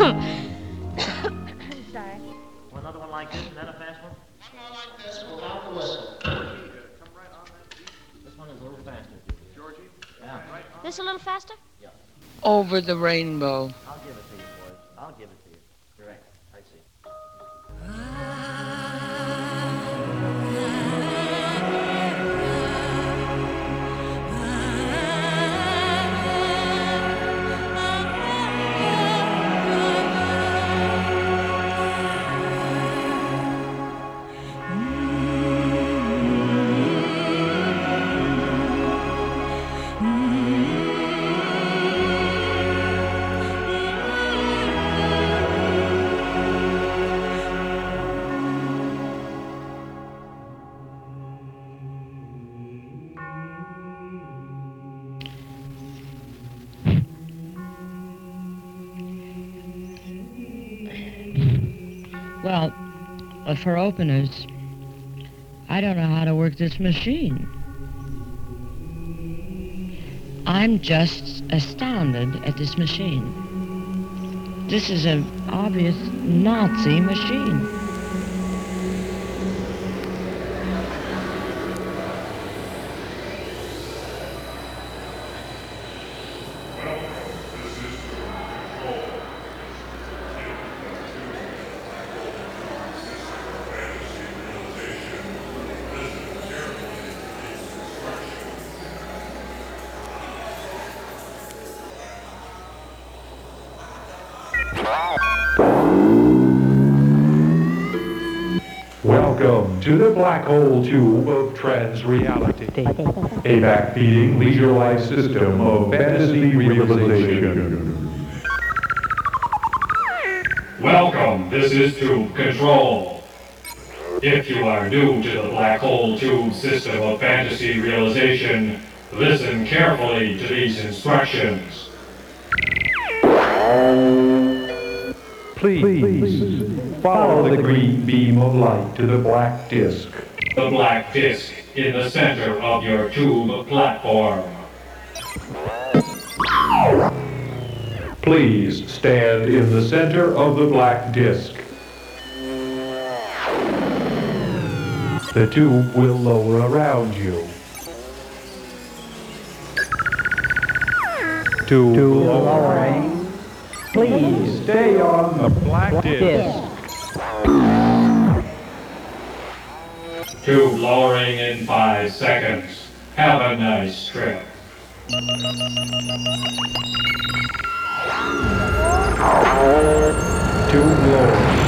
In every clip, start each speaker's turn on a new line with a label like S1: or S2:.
S1: Sorry.
S2: Another one like this, and then a fast one?
S3: One more like this without the whistle.
S2: This one is a little faster. Yeah,
S1: This a little faster?
S4: Over the rainbow. Uh, for openers, I don't know how to work this machine. I'm just astounded at this machine. This is an obvious Nazi machine.
S5: Welcome to the black hole tube of trans reality, a backfeeding leisure life system of fantasy realization.
S6: Welcome, this is Tube Control. If you are new to the black hole tube system of fantasy realization, listen carefully to these instructions.
S5: Please follow the green beam of light to the black disk.
S6: The black disc in the center of your tube platform.
S5: Please stand in the center of the black disk. The tube will lower around you. Tube lowering. Please stay on the black disk.
S6: Tube lowering in five seconds. Have a nice trip.
S5: Tube lowering.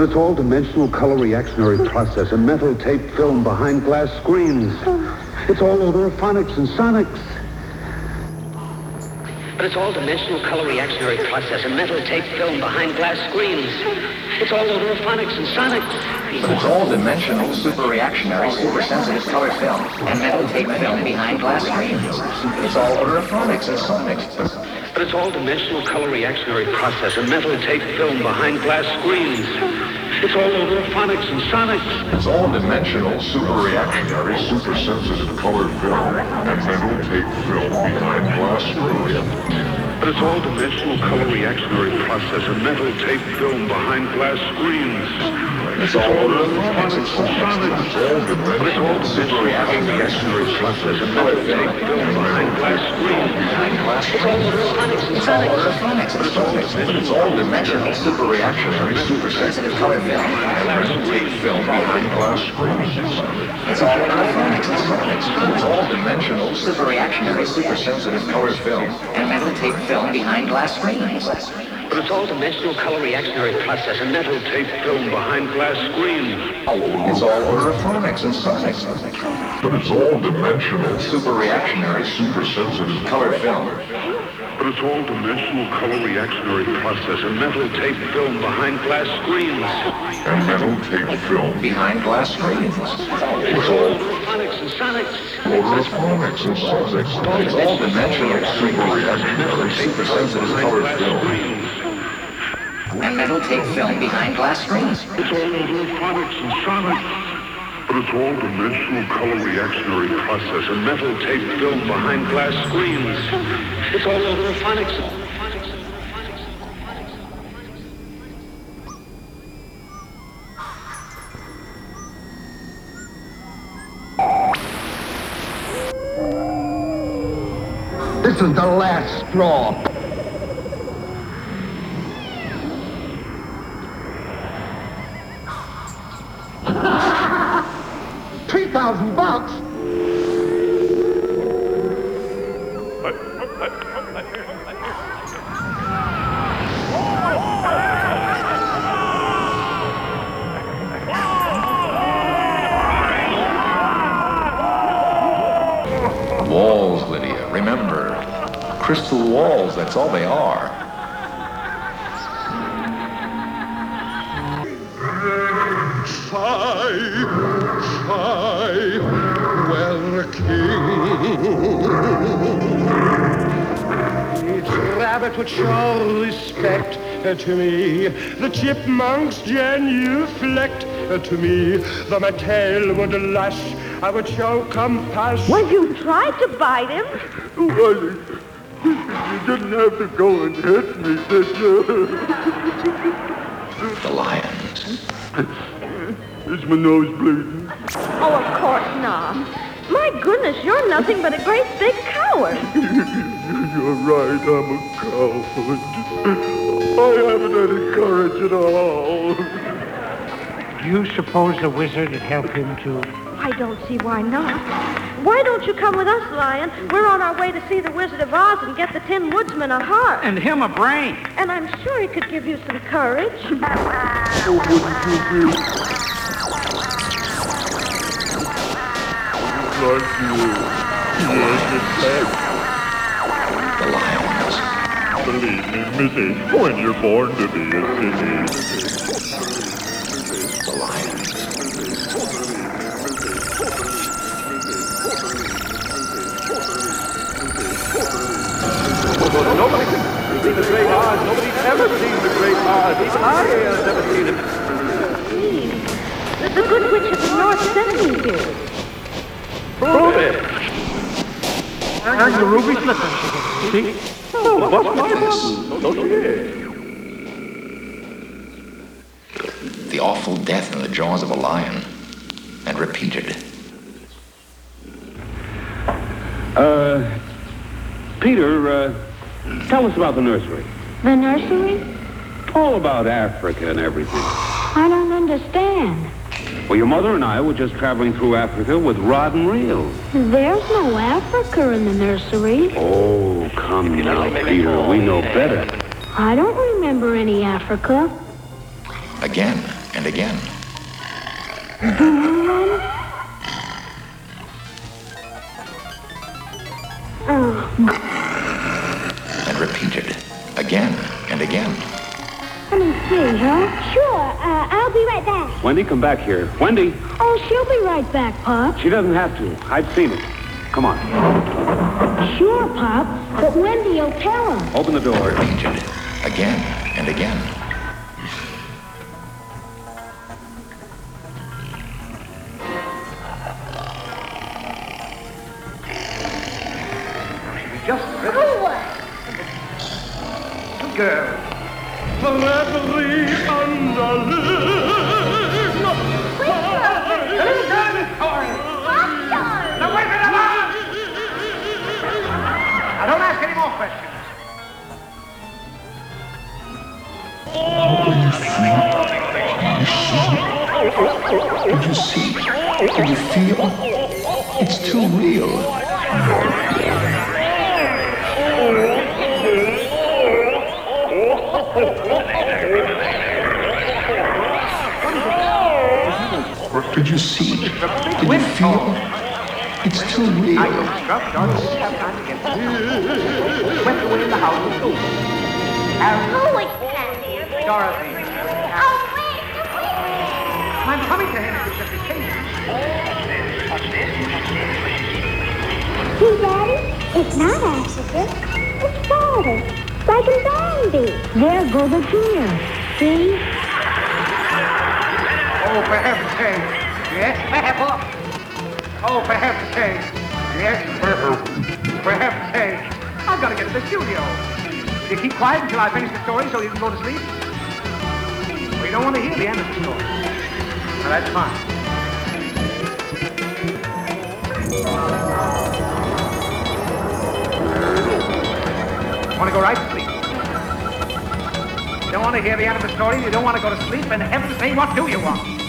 S7: But it's all dimensional color reactionary hmm. process, a metal tape film behind glass screens. Hmm. It's all odorophonics and sonics.
S8: But it's all dimensional color reactionary process, a metal tape film behind glass screens. It's all odorophonics and sonics.
S9: But it's all dimensional, super reactionary, super sensitive color film and metal tape film behind glass screens. It's all odorophonics and sonics.
S8: But it's all dimensional color reactionary process, a metal tape film behind glass screens. It's all over phonics and sonics.
S10: It's all dimensional, super reactionary, super sensitive color film and metal tape film behind glass screens.
S7: But it's all dimensional color reactionary process, a metal tape film behind glass screens.
S10: Super reactionary,
S9: super sensitive color film and metal tape film behind glass screens. It's all odorophonics and sonics.
S10: It's all dimensional,
S9: super reactionary, super sensitive color film and metal tape film behind glass screens.
S7: But it's all dimensional color reactionary process, a metal tape film behind glass screens.
S9: It's all phonics and sonics.
S10: But it's all dimensional.
S9: Super reactionary, super sensitive color film.
S7: But it's all dimensional color reactionary process, a metal tape film behind glass screens.
S10: And metal tape film.
S9: Behind glass screens.
S7: It's all phonics and sonics.
S10: Of and sonics.
S9: It's all dimensional, super reactionary, super sensitive color film. And metal tape film behind glass screens.
S7: It's all over phonics and sonics. But it's all dimensional color reactionary process, a metal tape film behind glass screens. It's all odorophonics.
S11: This is the last straw. Three thousand bucks?
S9: Walls, Lydia. Remember, crystal walls, that's all they are.
S11: Rabbit would show respect uh, to me. The chipmunks genuflect uh, to me. The mattel would lash. I would show compassion.
S12: Well, you tried to bite him.
S11: Well, you didn't have to go and hit me, did you?
S9: The lions.
S11: Is my nose bleeding?
S12: Oh, of course not. My goodness, you're nothing but a great big coward.
S11: You're right, I'm a coward. I haven't any courage at all.
S13: Do you suppose the wizard would help him to...
S12: I don't see why not. Why don't you come with us, Lion? We're on our way to see the Wizard of Oz and get the Tin Woodsman a heart.
S13: And him a brain.
S12: And I'm sure he could give you some courage.
S11: Oh, wouldn't you be? Like you. Yes,
S9: The lions.
S11: Believe me, Missy, when you're born to be a
S9: lions.
S14: Nobody can see the Great Oz. Nobody's ever seen the Great Oz. Even I have never seen it.
S12: The Good Witch of the North sent me here.
S14: Prove it.
S13: And the ruby slippers. See?
S14: Oh, bust my button. Don't forget.
S9: The awful death in the jaws of a lion. And repeated.
S7: Uh, Peter, uh, tell us about the nursery.
S15: The nursery?
S7: All about Africa and everything.
S15: I don't understand.
S7: Well, your mother and I were just traveling through Africa with rod and reel.
S15: There's no Africa in the nursery.
S7: Oh, come now, Peter. We know better.
S15: I don't remember any Africa.
S9: Again and again.
S7: Wendy, come back here. Wendy,
S15: Oh, she'll be right back, Pop.
S7: she doesn't have to. I've seen it. Come on.
S15: Sure, Pop, but Wendy'll tell him.
S7: Open the door.
S9: Repeated. Again and again.
S13: The
S15: tears. See?
S16: Oh, for heaven's sake. Yes, Pepper. Oh, for heaven's sake. Yes, for heaven's sake. I've got to get to the studio. You keep quiet until I finish the story so you can go to sleep? We don't want to hear the end of the story. Now, that's fine. Want to go right to sleep? Want to hear the end of the story. You don't want to go to sleep. And heaven's name, what do you want?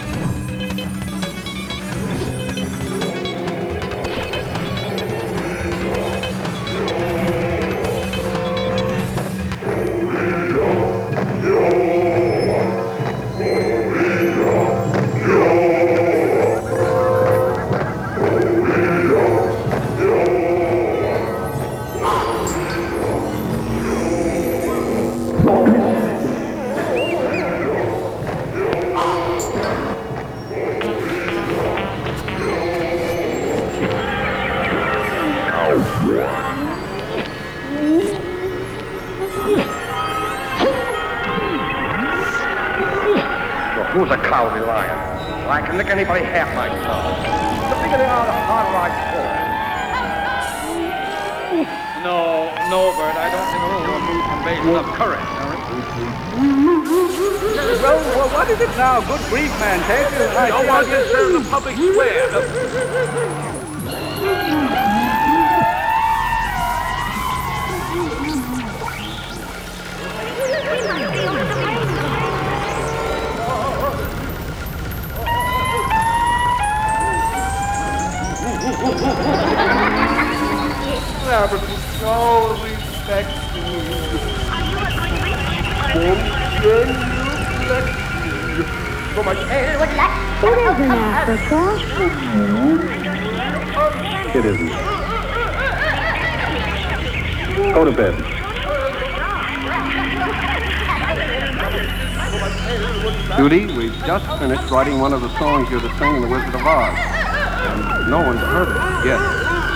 S14: Judy, we've just finished writing one of the songs you're to sing in The Wizard of Oz. And no one's heard it yet,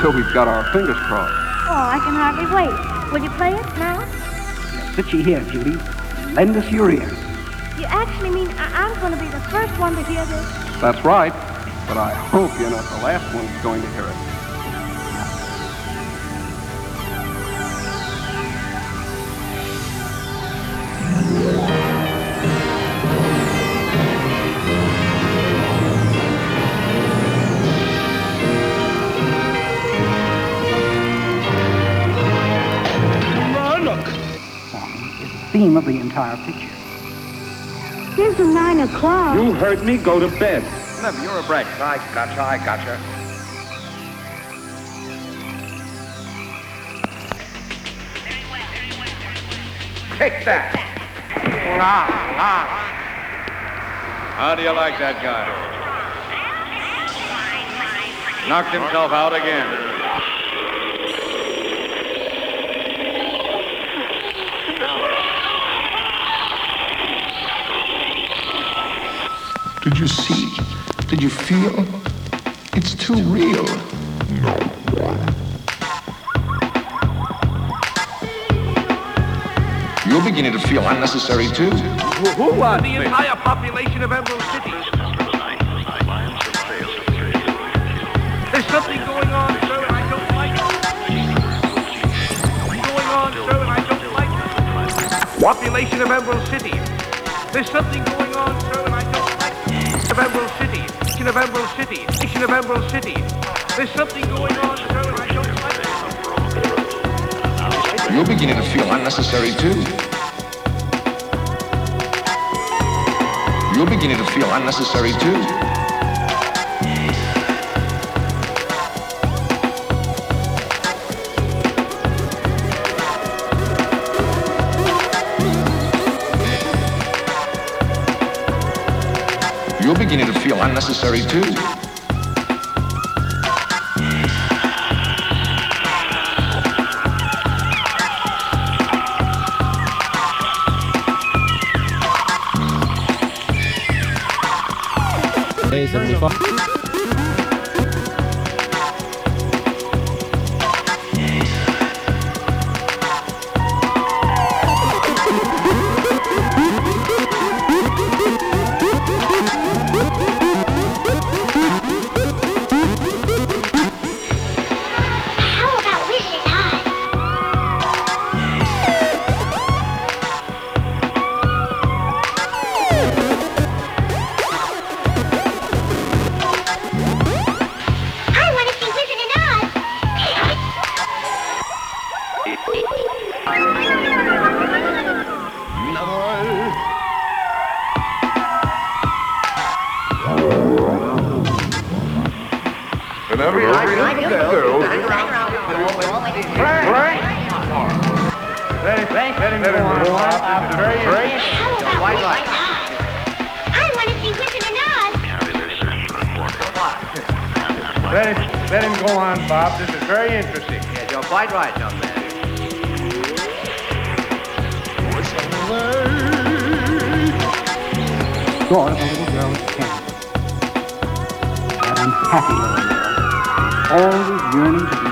S14: so we've got our fingers crossed.
S12: Oh, I can hardly wait. Will you play it now?
S16: Sit ye here, Judy. Lend us your ear.
S12: You actually mean I- I'm going to be the first one to hear this?
S14: That's right, but I hope you're not the last one who's going to hear it.
S16: Song the of the entire picture.
S15: Here's the nine o'clock.
S7: You heard me. Go to bed.
S14: Never, you're a brat. I gotcha, I gotcha. Take that. La, la.
S17: How do you like that guy? Knocked himself out again.
S18: Did you see? Did you feel? It's too real.
S9: You're beginning to feel unnecessary too.
S14: Who was the entire population of Emerald City? There's something going on, sir, and I don't like it. Something. Population of Emerald City. There's something going on, sir, and I don't Nation of Emerald City. Nation of Emerald City. There's something going on.
S9: You're beginning to feel unnecessary too. You're beginning to feel unnecessary too.
S1: You're beginning to feel unnecessary too.
S19: Him, go on, Bob. This is very interesting. Yeah, you're quite right, young man.
S20: Thought of a little girl at camp. That unhappy little girl. Always yearning to be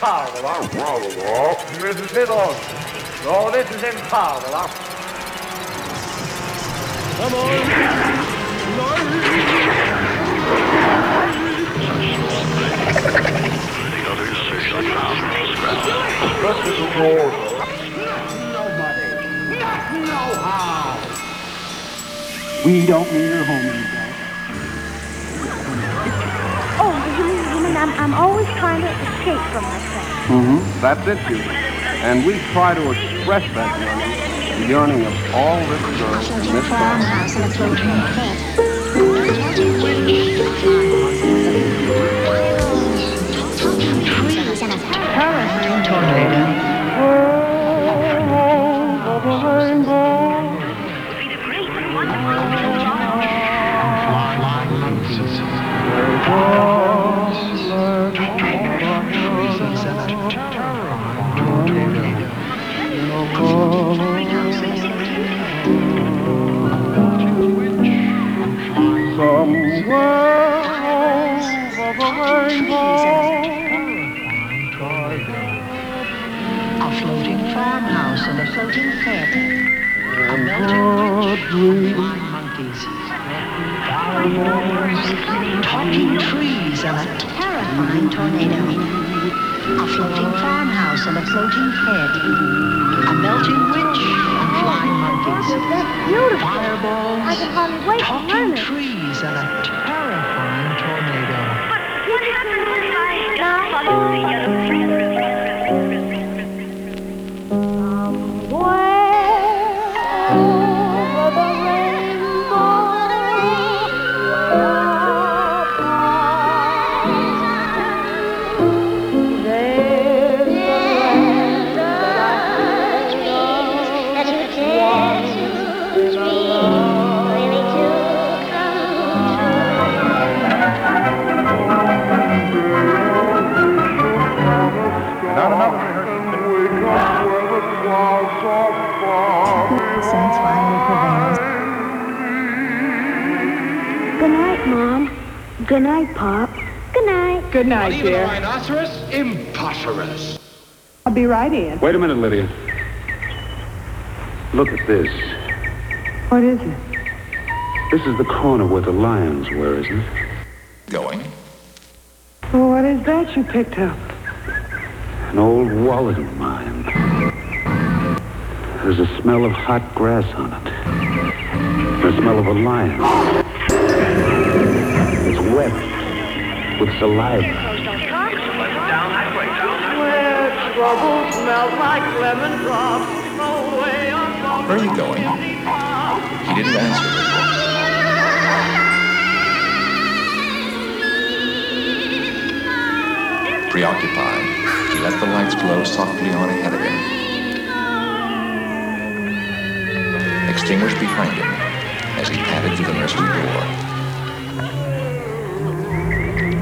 S19: this is in Carl. Lago, Mississippi. Oh, this is in Carl. Come on. Nobody. No how.
S20: We don't need her home anymore.
S12: I'm, I'm always trying to escape from myself.
S21: Mm-hmm. That's it, Judy. And we try to express that yearning, the yearning of all little girls in this town.
S22: Farmhouse and a floating pit. Trees and a
S23: Terrifying tornado.
S24: Flying monkeys. Talking trees and a terrifying tornado. A floating farmhouse and a floating head, A melting witch. Flying monkeys. Fireballs.
S12: I can hardly wait to learn
S24: Talking trees and a terrifying tornado.
S12: What happened when I now? Good night, Pop. Good night.
S25: Good night,
S19: Even a rhinoceros? Imposterous.
S25: I'll be right in.
S7: Wait a minute, Lydia. Look at this.
S25: What is it?
S7: This is the corner where the lions were, isn't it?
S9: Going?
S25: Well, what is that you picked up?
S7: An old wallet of mine. There's a smell of hot grass on it. The smell of a lion. Wet with saliva.
S26: Where
S9: are you going? He didn't answer. Preoccupied, he let the lights glow softly on ahead of him. Extinguished behind him as he padded to the nursery door.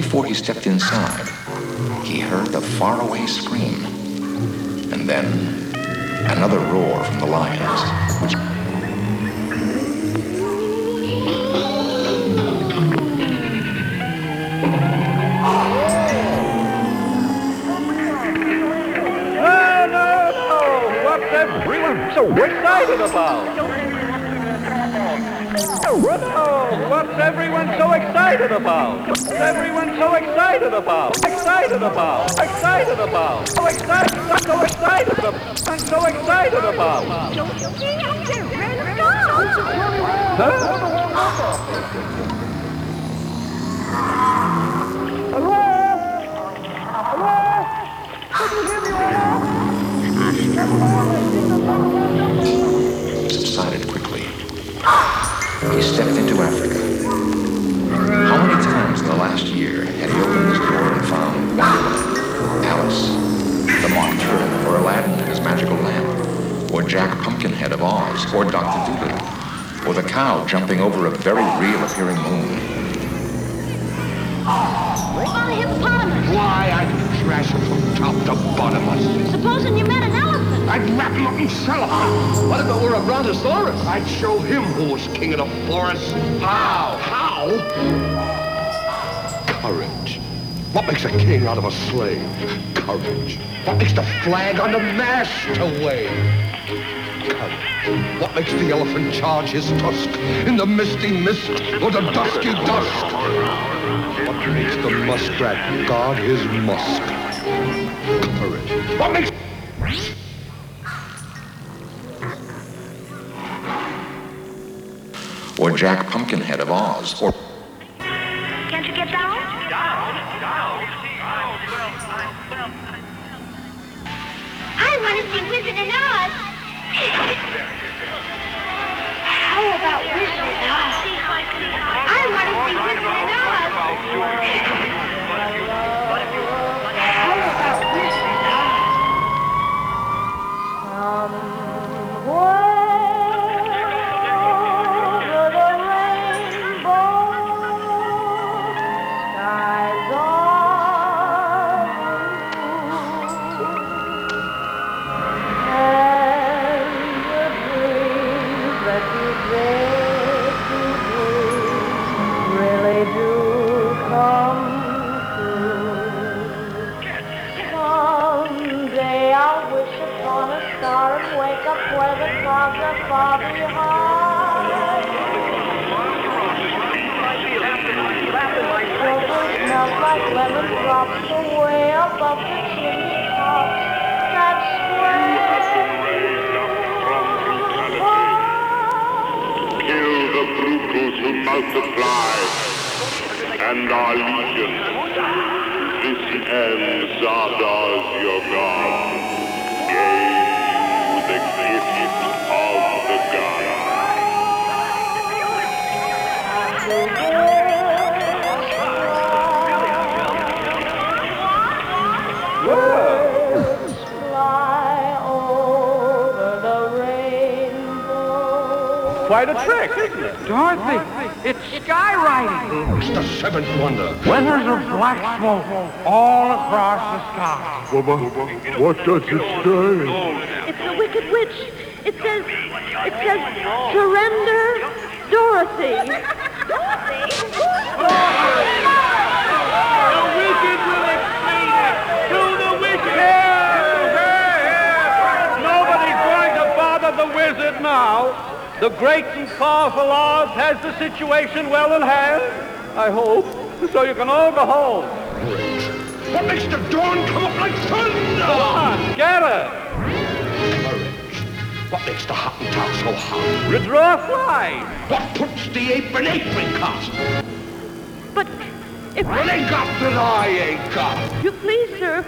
S9: before he stepped inside, he heard the faraway scream. And then another roar from the lions, which!
S14: What's everyone so excited about? What's everyone so excited about? What's everyone so excited about? Excited about? Excited about? So excited, I'm so excited, about- I'm so excited about.
S9: subsided quickly. He stepped into Africa. How many times in the last year had he opened his door and found Wonderland, Alice, the Mock Turtle, or Aladdin and his magical lamp, or Jack Pumpkinhead of Oz, or Dr. Dolittle, or the cow jumping over a very real appearing moon?
S12: What about a hippopotamus?
S19: Why, I'd trash him from top to bottom.
S12: Supposing you met an elephant.
S19: I'd wrap him up sell him. What if it were a brontosaurus? I'd show him who was king of the forest. How? How? Courage. What makes a king out of a slave? Courage. What makes the flag on the mast to wave? Courage. What makes the elephant charge his tusk in the misty mist or the dusky dusk? What makes the muskrat guard his musk? Courage. What makes...
S9: Jack Pumpkinhead of Oz, or
S12: Can't you get down? I want to see Wizard and Oz. How about Wizard and Oz? I want to see Wizard and Oz. And
S26: are
S27: legion. This ends Zardoz, your god.
S14: Quite a trick, isn't it?
S28: Dorothy, it's skywriting.
S10: It's the seventh wonder.
S28: Winters of black smoke all across the sky.
S7: What does it say?
S12: It's the Wicked Witch. It says, it says, surrender Dorothy.
S14: The wicked will explain it to the wicked. Nobody's going to bother the wizard now. The great and powerful Oz has the situation well in hand, I hope. So you can all go home.
S10: What makes the dawn come up like thunder?
S14: Come on, get it.
S10: What makes the Hottentot so hot?
S14: You draw a fly.
S10: What puts the ape in apricot?
S12: But if
S10: What they got that I ain't got?
S12: you please, sir,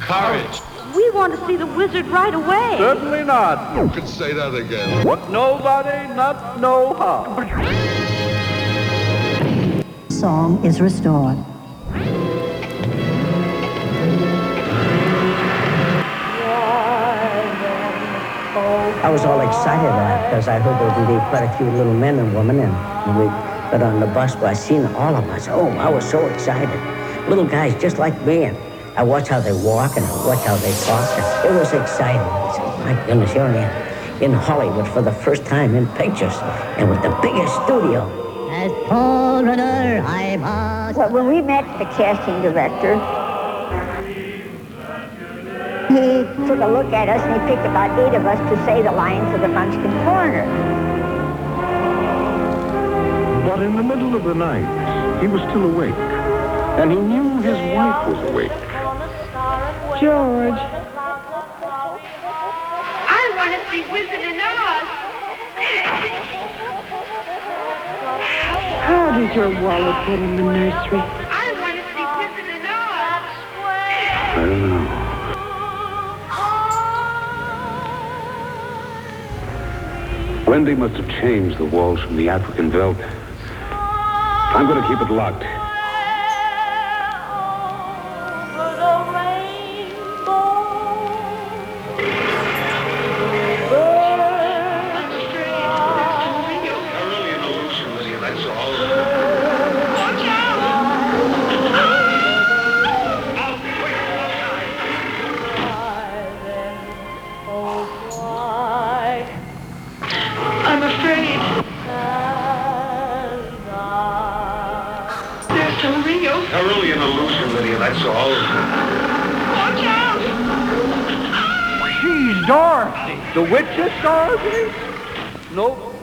S10: Courage.
S12: We want to see the wizard right away.
S14: Certainly not.
S7: You can say that again.
S14: What nobody not know how.
S24: Song is restored.
S29: I was all excited because I heard there would be quite a few little men and women, and we got on the bus. But I seen all of us. Oh, I was so excited. Little guys just like me, and I watch how they walk and I watch how they talk. And it was exciting. I said, my goodness, here I am in Hollywood for the first time in pictures, and with the biggest studio.
S1: As foreigner I must. Well, when we met the casting director, he took a look at us and he picked about eight of us to say the line for the Munchkin Coroner.
S7: But in the middle of the night, he was still awake. And he knew his wife was awake.
S25: George,
S1: I want to see Wizard and Oz.
S25: how did your wallet get in the nursery?
S1: I want to see Wizard and Oz.
S7: I don't know. Wendy must have changed the walls from the African veldt. I'm going to keep it locked.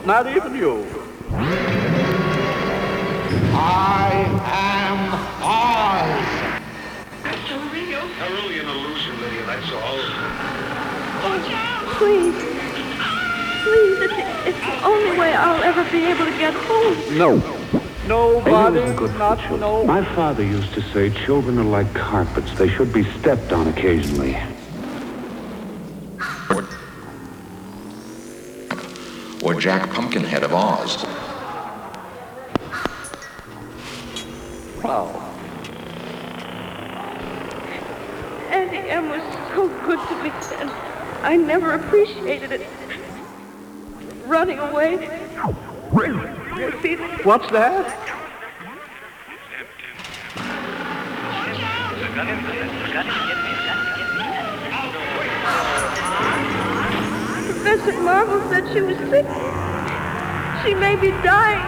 S14: Not even you.
S10: I am Oz. an illusion, Lydia, that's all.
S12: Please. Please, it's, it's the only way I'll ever be able to get home.
S7: No.
S14: Nobody
S7: Maybe it was good
S14: not
S7: for children.
S14: know.
S7: My father used to say children are like carpets. They should be stepped on occasionally.
S9: Or Jack Pumpkinhead of Oz.
S14: Wow.
S12: Em was so good to me, and I never appreciated it. Running away.
S14: What's that?
S12: Professor Marvel said she was sick. She may be dying.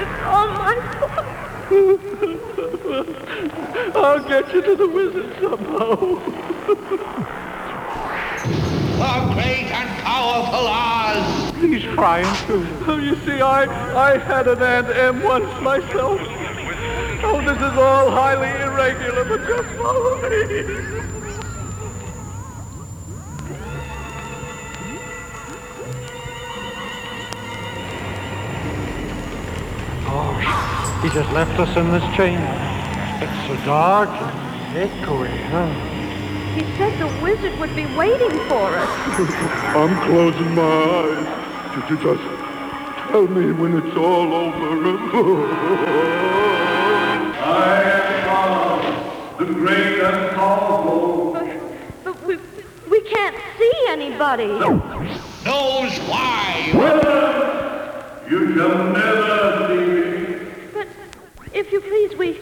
S12: It's all my fault.
S14: I'll get you to the wizard somehow.
S10: The great and powerful Oz.
S14: He's crying too. Oh, you see, I, I had an Aunt Em once myself. Oh, this is all highly irregular, but just follow me.
S28: Just left us in this chamber. It's so dark and echoey, huh?
S12: He said the wizard would be waiting for us.
S7: I'm closing my eyes. Ju- ju- Just tell me when it's all over.
S10: I am Oz, the great and powerful.
S12: But but we, we can't see anybody.
S10: Knows why.
S30: You shall never see me.
S12: But if you please, we.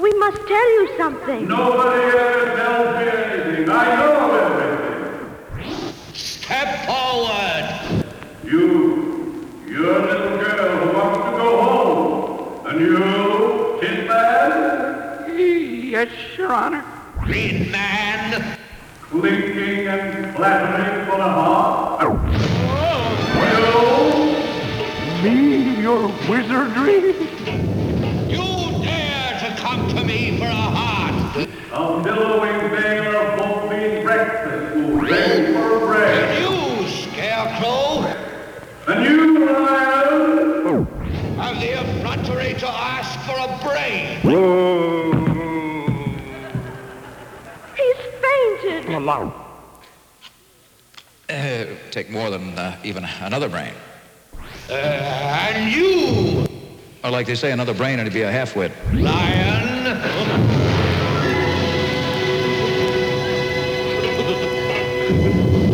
S12: We must tell you something.
S30: Nobody ever tells me anything. I know everything.
S28: Step forward.
S30: You, you're a little girl who wants to go home. And you, Tin Man?
S14: Yes, Your Honor.
S28: Green Man.
S30: Clinking and clattering for the heart.
S31: Your wizardry?
S28: You dare to come to me for a heart.
S30: A billowing bale of whole bean breakfast will beg for bread.
S28: You, Scarecrow,
S30: And you, Lion?
S28: have the effrontery to ask for a brain.
S12: He's fainted.
S9: Uh, take more than uh, even another brain.
S28: Uh, and you,
S9: Or like they say, another brain and it'd be a half-wit.
S28: Lion.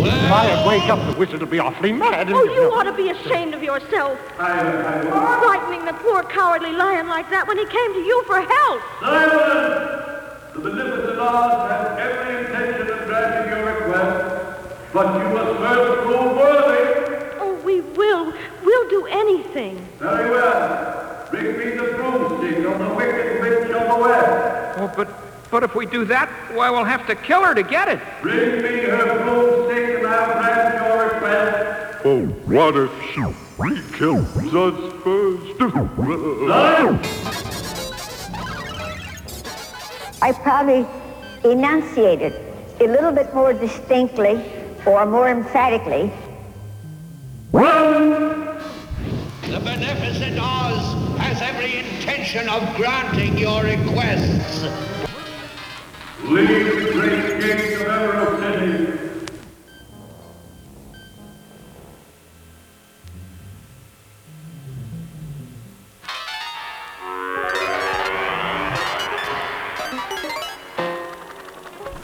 S31: If I wake up, the wizard will be awfully mad.
S12: Oh, you ought to be ashamed of yourself. Frightening the poor cowardly lion like that when he came to you for help.
S30: Silence! The beneficent Oz has every intention of granting your request, but you must first prove worthy.
S12: Oh, we will. We'll do anything.
S30: Very well. Bring me the broomstick on the wicked witch of the west.
S14: Oh, but but if we do that, why we'll have to kill her to get it.
S30: Bring me her broomstick and I'll grant your request.
S11: Oh, what if she kills us first?
S32: I probably enunciated a little bit more distinctly or more emphatically.
S28: The beneficent Oz has every intention of granting your requests.
S30: Leave the great gates of Emerald City.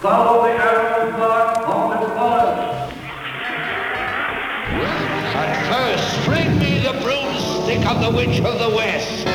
S30: Follow the
S28: Witch of the West.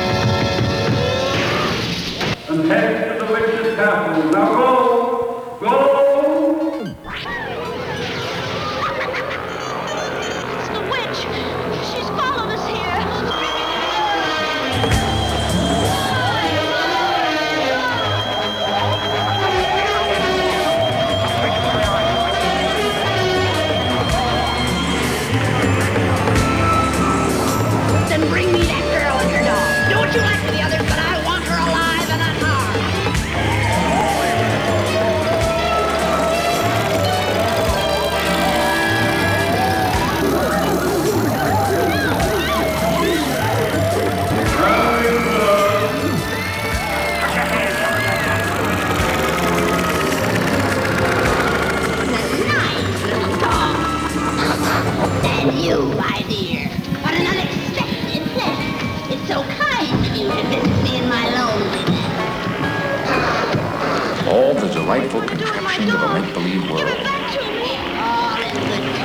S9: Delightful contraptions of a make-believe world.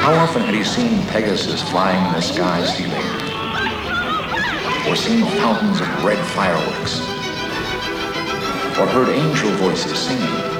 S9: How often had he seen Pegasus flying in the sky stealing? Or seen fountains of red fireworks? Or heard angel voices singing?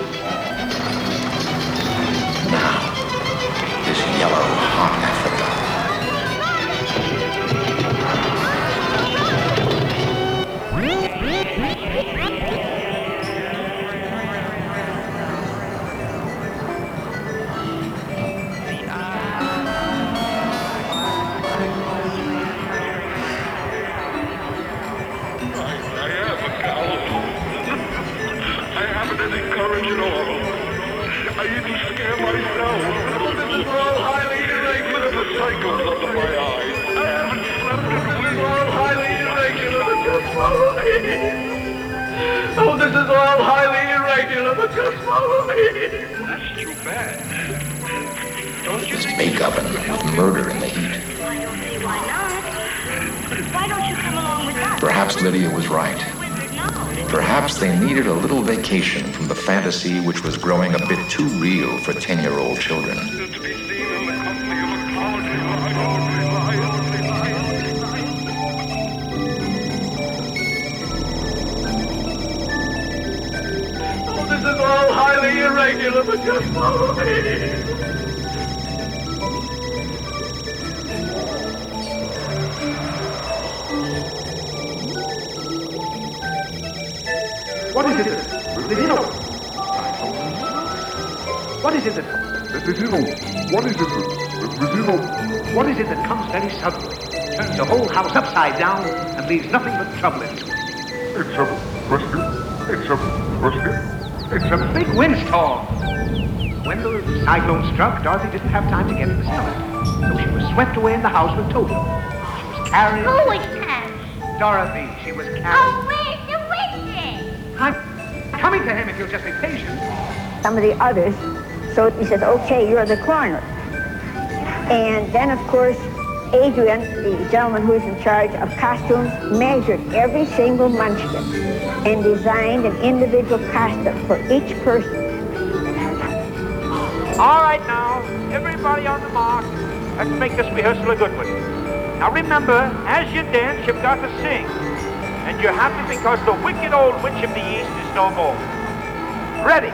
S16: Down, leaves nothing but trouble in it?
S11: It's a question. It's a question.
S16: It's a big windstorm. When the cyclone struck, Dorothy didn't have time to get to the cellar. So she was swept away in the house with Toto. She was carried...
S33: Who was carried?
S16: Dorothy, she was carried...
S33: Oh, where's the witches?
S16: I'm coming to him if you'll just be patient.
S32: Some of the others, so he says, okay, you're the coroner. And then, of course, Adrian, the gentleman who's in charge of costumes, measured every single munchkin and designed an individual costume for each person.
S14: All right now, everybody on the mark. Let's make this rehearsal a good one. Now remember, as you dance, you've got to sing. And you're happy because the wicked old witch of the east is no more. Ready?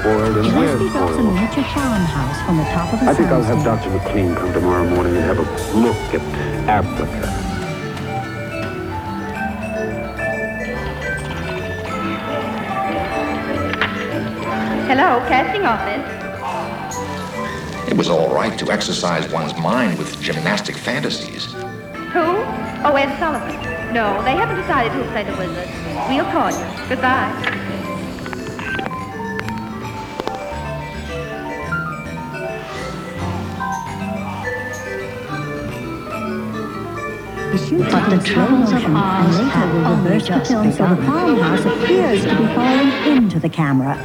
S7: Spoiled and we're
S24: Gillespie got some
S7: spoiled.
S24: miniature farmhouse from the top of the
S7: I think I'll have. Dr. McLean come tomorrow morning and have a look at Africa.
S34: Hello, casting office.
S9: It was all right to exercise one's mind with gymnastic fantasies.
S34: Who? Oh, Ed Sullivan. No, they haven't decided who'll play the wizard. We'll call you. Goodbye.
S24: But the troubles of Oz
S32: and later
S24: have
S32: we
S24: only
S32: reversed the
S24: just
S32: film so the farmhouse appears to be falling into the camera.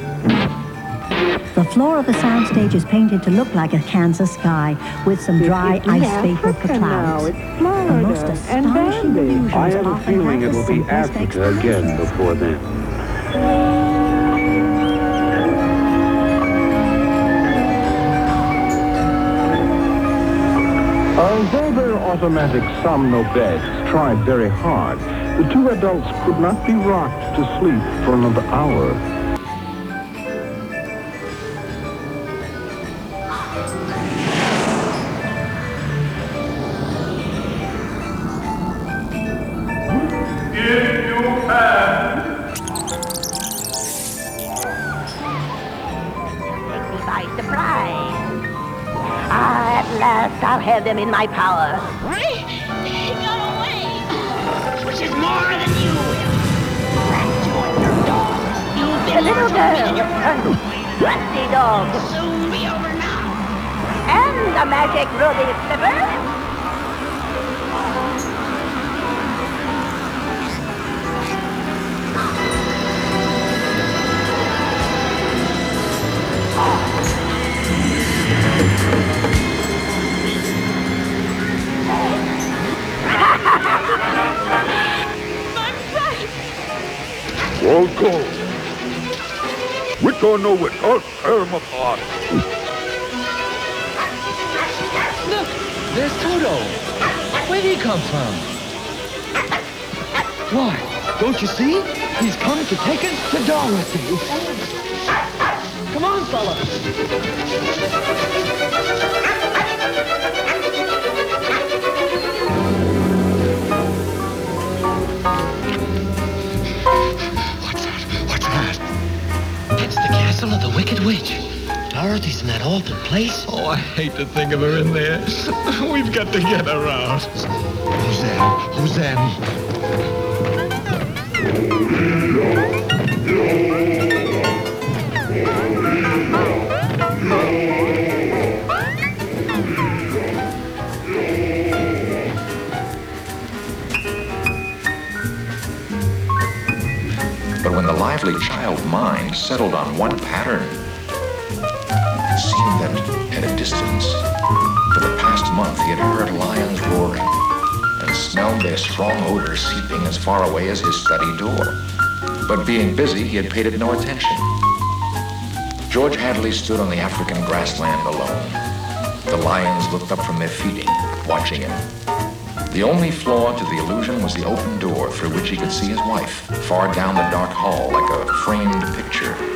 S24: The floor of the soundstage is painted to look like a Kansas sky with some dry
S25: It'll
S24: ice vapor for
S25: Africa now.
S24: clouds.
S25: It's Florida
S24: the most
S25: and
S24: astonishing
S25: Bambi.
S24: illusions
S7: I have a feeling it'll be Africa again before then. Although their automatic somnobeds tried very hard, the two adults could not be rocked to sleep for another hour.
S33: Last them in my power.
S35: He got away. Which is more than you will. That's your new. You've
S33: The little girl.
S35: your friend.
S33: Rusty dog.
S35: Soon be over now.
S33: And the magic ruby slipper.
S11: All go. Witch or no witch, I'll tear 'em apart.
S19: Look, there's Toto. Where'd he come from? Why, don't you see? He's come to take us to Dorothy. Come on, fella.
S36: Castle of the Wicked Witch. Dorothy's in that awful place.
S19: Oh, I hate to think of her in there. We've got to get her out.
S36: Who's them? Who's them?
S9: But when the lively child mind settled on one pattern, it seemed that at a distance, for the past month he had heard lions roaring and smelled their strong odor seeping as far away as his study door. But being busy, he had paid it no attention. George Hadley stood on the African grassland alone. The lions looked up from their feeding, watching him. The only flaw to the illusion was the open door through which he could see his wife, far down the dark hall like a framed picture.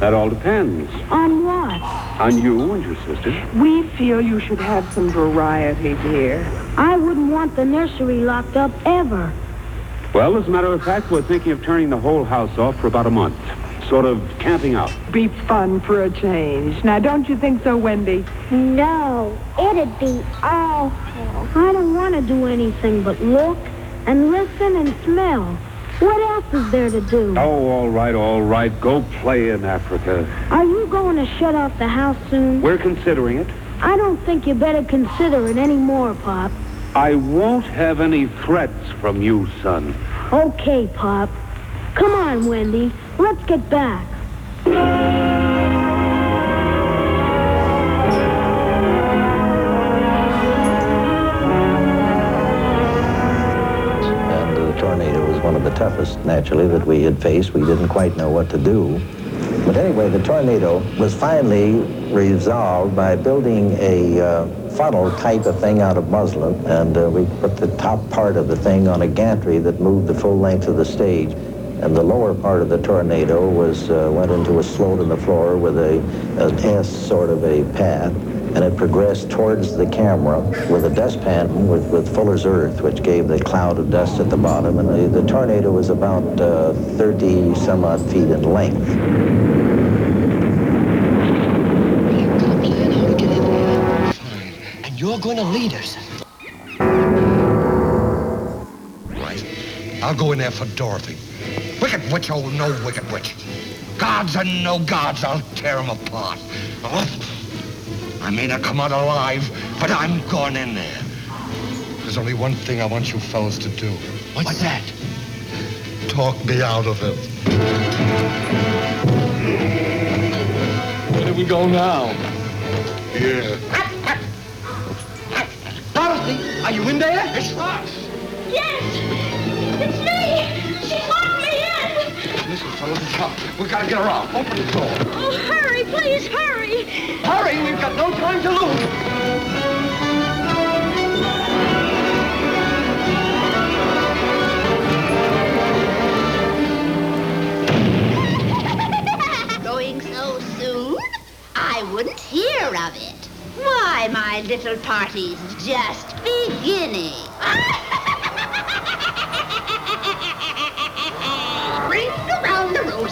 S7: That all depends
S15: On what?
S7: on you and your sister.
S25: We feel you should have some variety, dear.
S15: I wouldn't want the nursery locked up ever.
S7: Well, as a matter of fact, we're thinking of turning the whole house off for about a month. Sort of camping out.
S25: Be fun for a change. Now, don't you think so, Wendy?
S15: No, it'd be awful. I don't want to do anything but look and listen and smell. What else is there to do?
S7: Oh, all right, all right. Go play in Africa.
S15: Are you going to shut off the house soon?
S7: We're considering it.
S15: I don't think you better consider it anymore, Pop.
S7: I won't have any threats from you, son.
S15: Okay, Pop. Come on, Wendy. Let's get back.
S37: Toughest, naturally, that we had faced. We didn't quite know what to do. But anyway, the tornado was finally resolved by building a uh, funnel type of thing out of muslin, and uh, we put the top part of the thing on a gantry that moved the full length of the stage. And the lower part of the tornado was uh, went into a slope in the floor with a an S sort of a path, and it progressed towards the camera with a dustpan with, with Fuller's Earth, which gave the cloud of dust at the bottom. And the, the tornado was about uh, 30 some odd feet in length.
S38: And you're going to lead us.
S19: Right. I'll go in there for Dorothy. Wicked witch, oh no wicked witch. Gods and no gods, I'll tear tear 'em apart. Oh, I may not come out alive, but I'm going in there. There's only one thing I want you fellas to do.
S38: What's that?
S19: Talk me out of it.
S39: Where do we go now?
S19: Yeah.
S40: Dorothy, are you in there?
S19: It's us.
S15: Yes! It's me!
S19: Listen, fellas, come. We gotta get her out. Open the door.
S15: Oh, hurry, please, hurry!
S40: Hurry, we've got no time to lose.
S33: Going so soon? I wouldn't hear of it. Why, my little party's just beginning.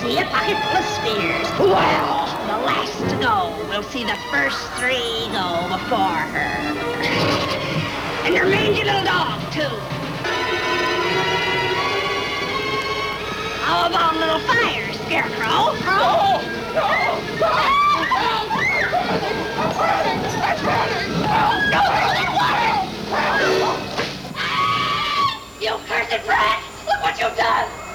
S33: see a pocket full of. Well, the last to go will see the first three go before her. and her mangy little dog, too. How about a little fire, Scarecrow? No! No! No! You cursed brat! Look what you've done!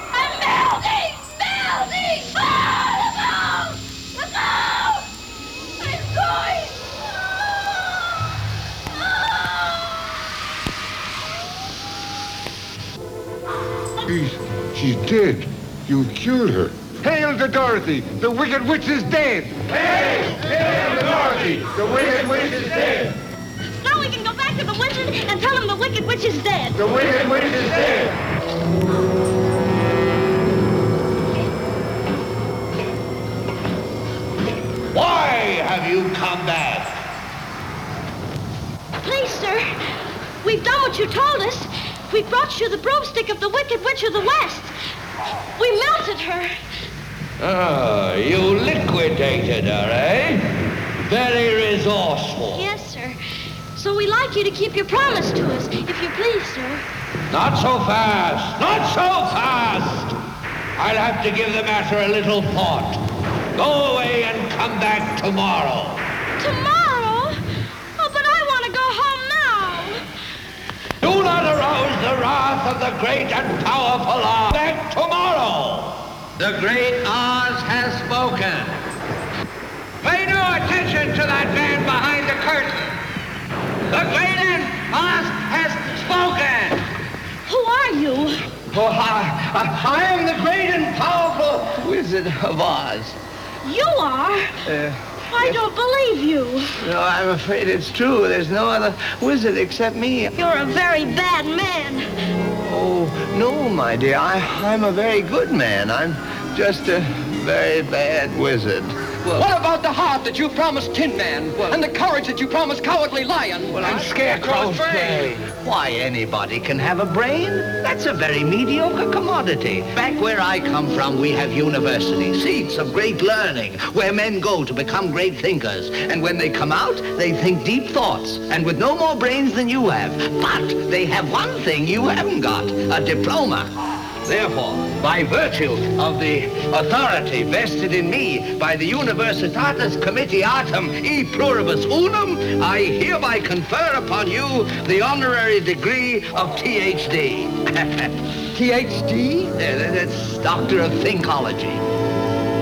S30: She's dead. You killed her. Hail to Dorothy! The Wicked Witch is dead!
S19: Hail! Hail to Dorothy! The Wicked Witch is dead!
S1: Now we can go back to the wizard and tell him the Wicked Witch is dead.
S19: The Wicked Witch is dead!
S41: Why have you come back?
S1: Please, sir, we've done what you told us. We brought you the broomstick of the Wicked Witch of the West. We melted her.
S41: Ah, you liquidated her, eh? Very resourceful.
S1: Yes, sir. So we'd like you to keep your promise to us, if you please, sir.
S41: Not so fast! Not so fast! I'll have to give the matter a little thought. Go away and come back tomorrow.
S1: Tomorrow? Oh, but I want to go home now.
S41: Do not arouse the wrath of the great and powerful Oz. Back tomorrow. The great Oz has spoken.
S28: Pay no attention to that man behind the curtain. The great and Oz has spoken.
S1: Who are you?
S28: Oh, I, I, I am the great and powerful Wizard of Oz.
S1: You are?
S28: Uh,
S1: I don't believe you.
S28: no, I'm afraid it's true. There's no other wizard except me.
S1: You're a very bad man.
S28: Oh, no, my dear. I, I'm a very good man. I'm just a very bad wizard.
S42: What about the heart that you promised Tin Man? and the courage that you promised Cowardly Lion?
S28: Well, I'm Scarecrow's brain. Why, anybody can have a brain. That's a very mediocre commodity. Back where I come from, we have universities, seats of great learning, where men go to become great thinkers. And when they come out, they think deep thoughts, and with no more brains than you have. But they have one thing you haven't got, a diploma. Therefore, by virtue of the authority vested in me by the Universitatis Comitiatum e Pluribus Unum, I hereby confer upon you the honorary degree of THD.
S42: THD?
S28: That's Doctor of Thinkology.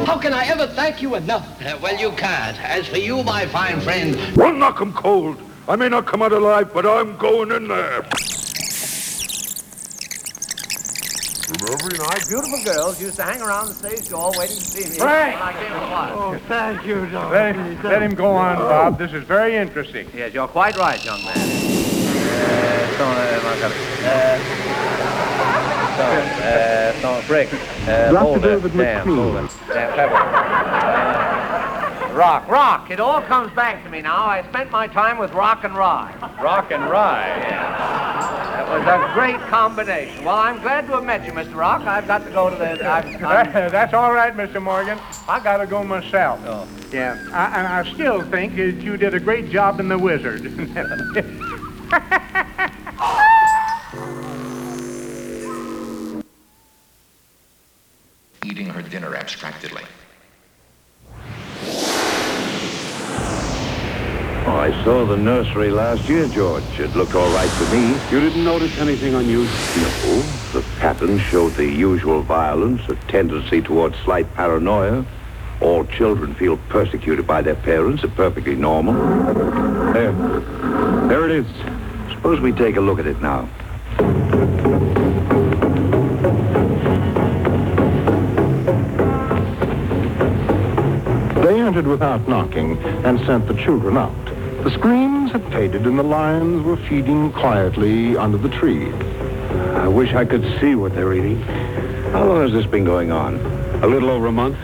S42: How can I ever thank you enough?
S28: Uh, well, you can't. As for you, my fine friend,
S7: Well, knock 'em cold. I may not come out alive, but I'm going in there.
S43: Remember, you know, I beautiful girls used to hang around the stage door waiting to see me
S19: Frank!
S43: when I came to watch.
S19: Oh,
S43: thank you, John.
S19: Let, let him go on, Bob. This is very interesting.
S43: Yes, you're quite right, young man. Uh, so, uh, I've got it. Uh, so, uh, so, Brick. Uh,
S44: Dr.
S43: hold it.
S44: David
S43: Damn,
S44: McQueen.
S43: hold it. Damn, Pebble. Uh, rock, rock. It all comes back to me now. I spent my time with Rock and Rye.
S19: Rock and Rye. Yeah.
S43: That was a great combination. Well, I'm glad to have met you, Mr. Rock. I've got to go to the... I've, I'm,
S19: That's all right, Mr. Morgan. I gotta go myself.
S43: Oh.
S19: Yeah, I, and I still think that you did a great job in The Wizard.
S9: Eating her dinner abstractedly.
S44: I saw the nursery last year, George. It looked all right to me. You didn't notice anything unusual? No. The pattern showed the usual violence, a tendency towards slight paranoia. All children feel persecuted by their parents. It's perfectly normal. There. There it is. Suppose we take a look at it now. They entered without knocking and sent the children out. The screams had faded and the lions were feeding quietly under the trees. I wish I could see what they're eating. How long has this been going on? A little over a month.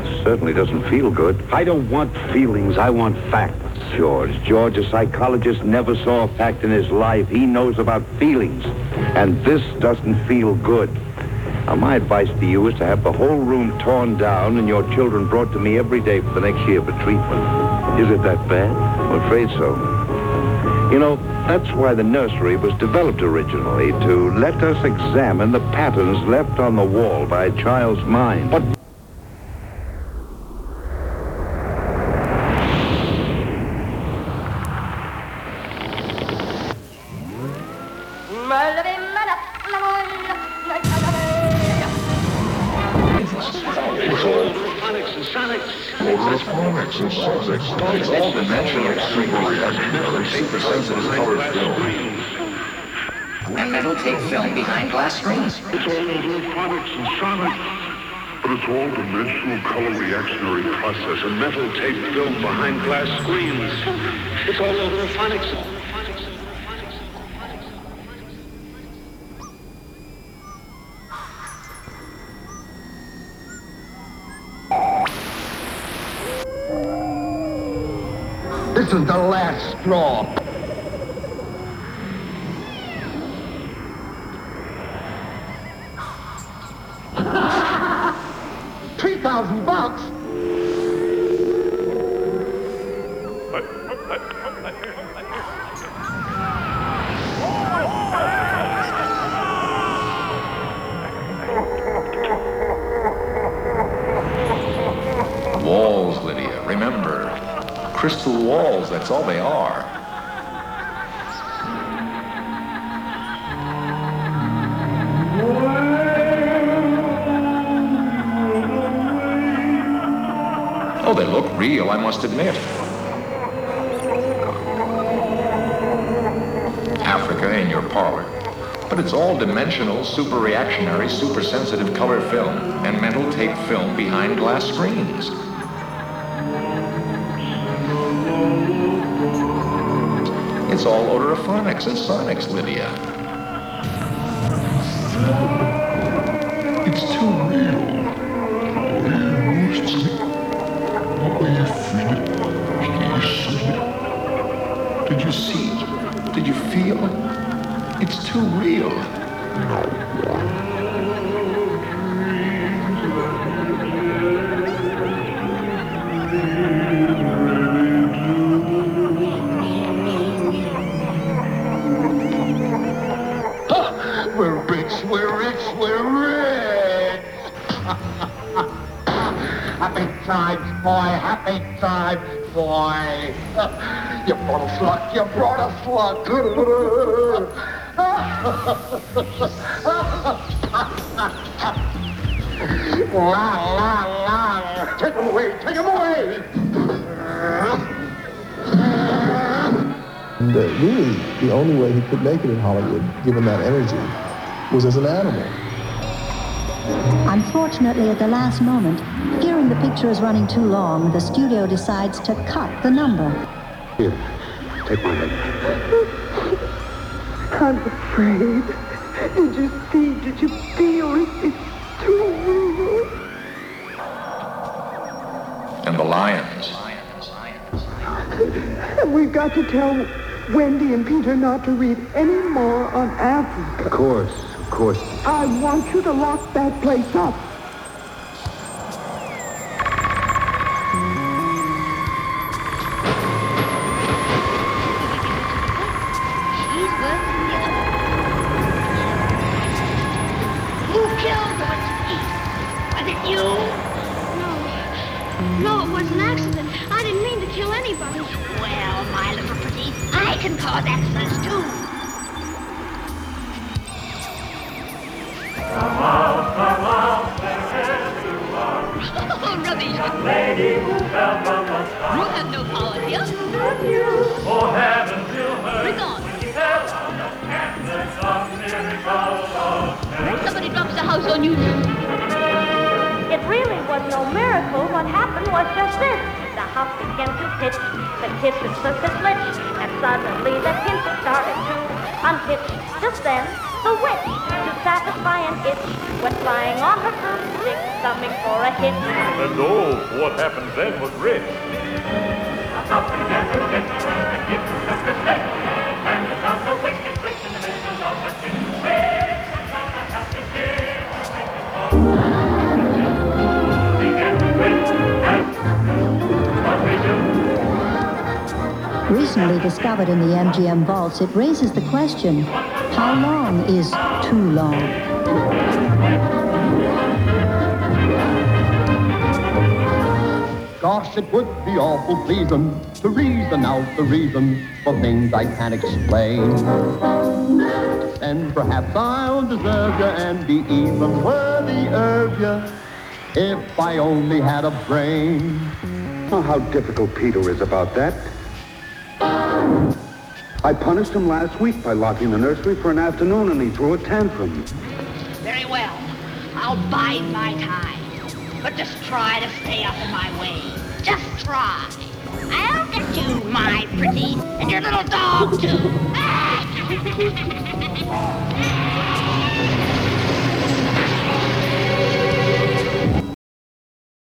S44: It certainly doesn't feel good. I don't want feelings. I want facts. George. George, a psychologist, never saw a fact in his life. He knows about feelings. And this doesn't feel good. Now, my advice to you is to have the whole room torn down and your children brought to me every day for the next year for treatment. Is it that bad? I'm afraid so. You know, that's why the nursery was developed originally, to let us examine the patterns left on the wall by a child's mind. But
S10: It's all dimensional super super sensitive color film.
S9: And metal tape film behind glass screens.
S10: It's all over phonics and sonics. But it's all dimensional color reactionary process, a metal tape film behind glass screens. It's all odorophonics.
S19: This is the last straw.
S9: Super reactionary, super sensitive color film and mental tape film behind glass screens. It's all odorophonics and sonics, Lydia.
S10: It's too real.
S9: Did you see? Did you feel? It's too real.
S19: We're rich, we're rich, we're rich. happy times, boy, happy times, boy. You brought a slug, you brought a slug. La, la, la. Take him away, take him away.
S45: And uh, really, the only way he could make it in Hollywood, given that energy, was as an animal.
S24: Unfortunately, at the last moment, fearing the picture is running too long, the studio decides to cut the number.
S7: Here, take my hand.
S25: I'm afraid. Did you see? Did you feel? It's too real.
S9: And the lions.
S25: And we've got to tell Wendy and Peter not to read any more on Africa.
S7: Of course, of course.
S25: I want you to lock that place up.
S12: Oh, rubbish.
S33: Lady the. You have no power here.
S12: Not you.
S33: For heaven till her. Somebody drops a house on you.
S12: It really was no miracle. What happened was just this. The house began to pitch. The kitchen took a glitch. And suddenly the hinge started to unhitch. Just then, the witch, to satisfy an itch, went flying on her broomstick, thumbing for a hit.
S30: And oh, what happened then was rich.
S24: Recently discovered in the MGM vaults, it raises the question, how long is too long?
S19: Gosh, it would be awful pleasing to reason out the reason for things I can't explain. And perhaps I'll deserve you and be even worthy of you
S46: If I only had a brain.
S7: Oh, how difficult Peter is about that. I punished him last week by locking the nursery for an afternoon and he threw a tantrum.
S33: Very well. I'll bide my time. But just try to stay out of my way. Just try. I'll get you, my pretty, and your little dog, too.